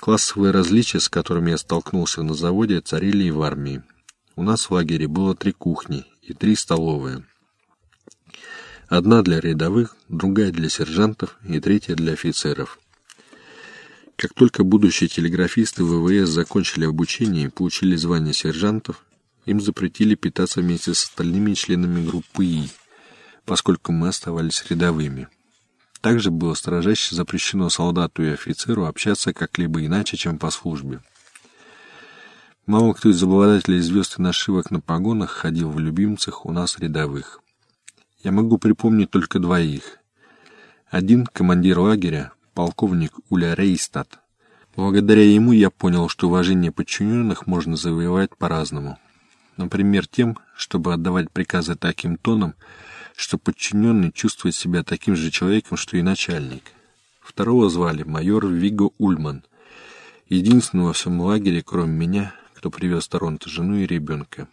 Классовые различия, с которыми я столкнулся на заводе, царили и в армии. У нас в лагере было три кухни и три столовые. Одна для рядовых, другая для сержантов и третья для офицеров. Как только будущие телеграфисты ВВС закончили обучение и получили звание сержантов, им запретили питаться вместе с остальными членами группы И, поскольку мы оставались рядовыми. Также было строжайше запрещено солдату и офицеру общаться как-либо иначе, чем по службе. Мало кто из обладателей звезд и нашивок на погонах ходил в любимцах у нас рядовых. Я могу припомнить только двоих. Один — командир лагеря, полковник Уля Рейстад. Благодаря ему я понял, что уважение подчиненных можно завоевать по-разному. Например, тем, чтобы отдавать приказы таким тоном, что подчиненный чувствует себя таким же человеком, что и начальник. Второго звали майор Виго Ульман, единственного во всем лагере, кроме меня, кто привез Торонто жену и ребенка.